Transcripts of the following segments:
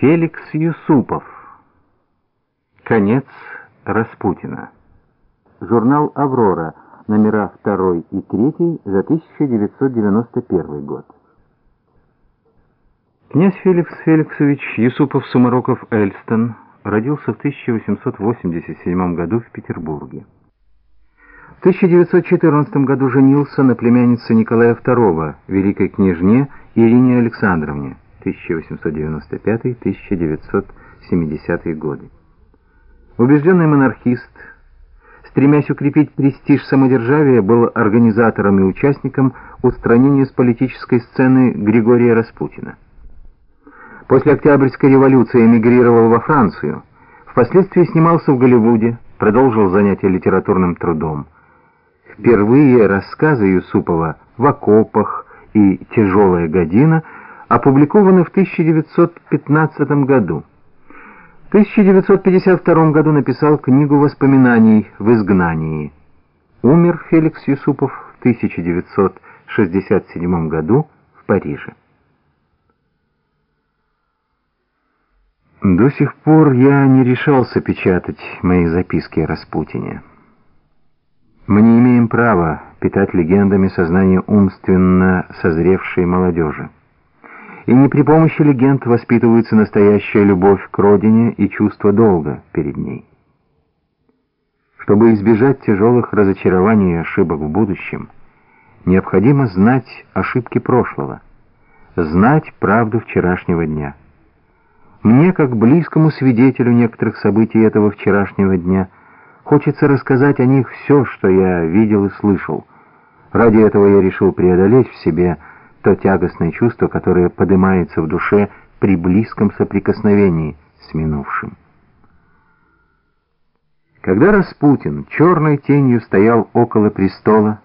Феликс Юсупов. Конец Распутина. Журнал «Аврора», номера 2 и 3 за 1991 год. Князь Феликс Феликсович Юсупов-Сумароков-Эльстон родился в 1887 году в Петербурге. В 1914 году женился на племяннице Николая II, великой княжне Ирине Александровне. 1895-1970 годы. Убежденный монархист, стремясь укрепить престиж самодержавия, был организатором и участником устранения с политической сцены Григория Распутина. После Октябрьской революции эмигрировал во Францию, впоследствии снимался в Голливуде, продолжил занятия литературным трудом. Впервые рассказы Юсупова «В окопах» и «Тяжелая година» опубликованы в 1915 году. В 1952 году написал книгу воспоминаний «В изгнании». Умер Феликс Юсупов в 1967 году в Париже. До сих пор я не решался печатать мои записки о Распутине. Мы не имеем права питать легендами сознание умственно созревшей молодежи. И не при помощи легенд воспитывается настоящая любовь к родине и чувство долга перед ней. Чтобы избежать тяжелых разочарований и ошибок в будущем, необходимо знать ошибки прошлого, знать правду вчерашнего дня. Мне, как близкому свидетелю некоторых событий этого вчерашнего дня, хочется рассказать о них все, что я видел и слышал. Ради этого я решил преодолеть в себе то тягостное чувство, которое поднимается в душе при близком соприкосновении с минувшим. Когда Распутин черной тенью стоял около престола,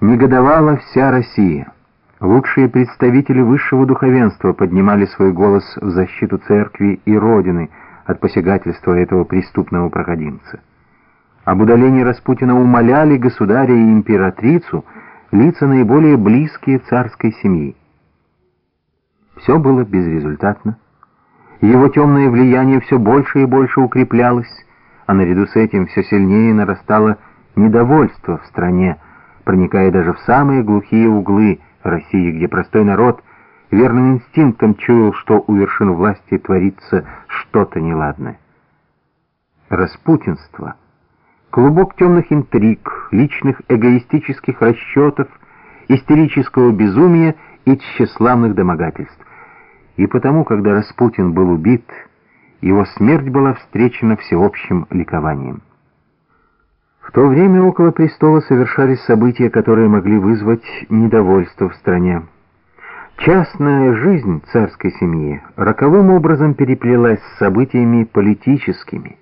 негодовала вся Россия. Лучшие представители высшего духовенства поднимали свой голос в защиту церкви и Родины от посягательства этого преступного проходимца. Об удалении Распутина умоляли государя и императрицу, лица наиболее близкие царской семьи. Все было безрезультатно. Его темное влияние все больше и больше укреплялось, а наряду с этим все сильнее нарастало недовольство в стране, проникая даже в самые глухие углы России, где простой народ верным инстинктом чуял, что у вершин власти творится что-то неладное. Распутинство — Клубок темных интриг, личных эгоистических расчетов, истерического безумия и тщеславных домогательств. И потому, когда Распутин был убит, его смерть была встречена всеобщим ликованием. В то время около престола совершались события, которые могли вызвать недовольство в стране. Частная жизнь царской семьи роковым образом переплелась с событиями политическими.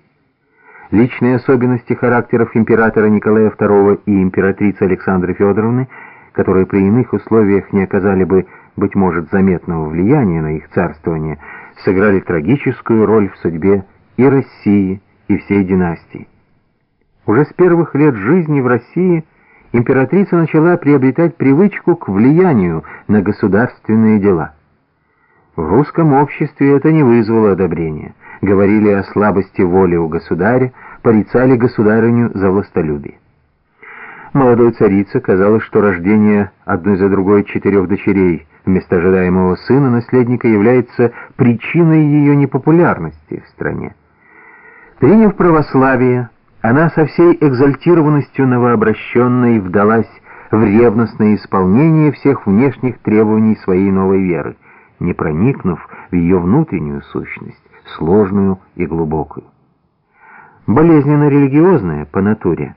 Личные особенности характеров императора Николая II и императрицы Александры Федоровны, которые при иных условиях не оказали бы, быть может, заметного влияния на их царствование, сыграли трагическую роль в судьбе и России, и всей династии. Уже с первых лет жизни в России императрица начала приобретать привычку к влиянию на государственные дела. В русском обществе это не вызвало одобрения говорили о слабости воли у государя, порицали государыню за властолюбие. Молодой царице казалось, что рождение одной за другой четырех дочерей вместо ожидаемого сына наследника является причиной ее непопулярности в стране. Приняв православие, она со всей экзальтированностью новообращенной вдалась в ревностное исполнение всех внешних требований своей новой веры, не проникнув в ее внутреннюю сущность сложную и глубокую. Болезненно религиозная по натуре,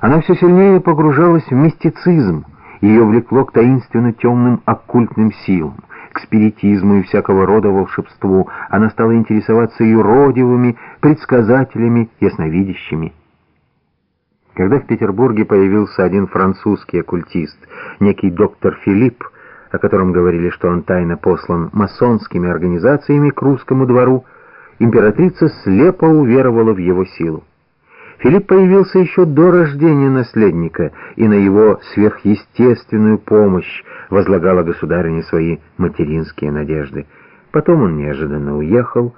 она все сильнее погружалась в мистицизм, ее влекло к таинственно темным оккультным силам, к спиритизму и всякого рода волшебству. Она стала интересоваться юродивыми, предсказателями, ясновидящими. Когда в Петербурге появился один французский оккультист, некий доктор Филипп, о котором говорили, что он тайно послан масонскими организациями к русскому двору, императрица слепо уверовала в его силу. Филипп появился еще до рождения наследника, и на его сверхъестественную помощь возлагала государине свои материнские надежды. Потом он неожиданно уехал,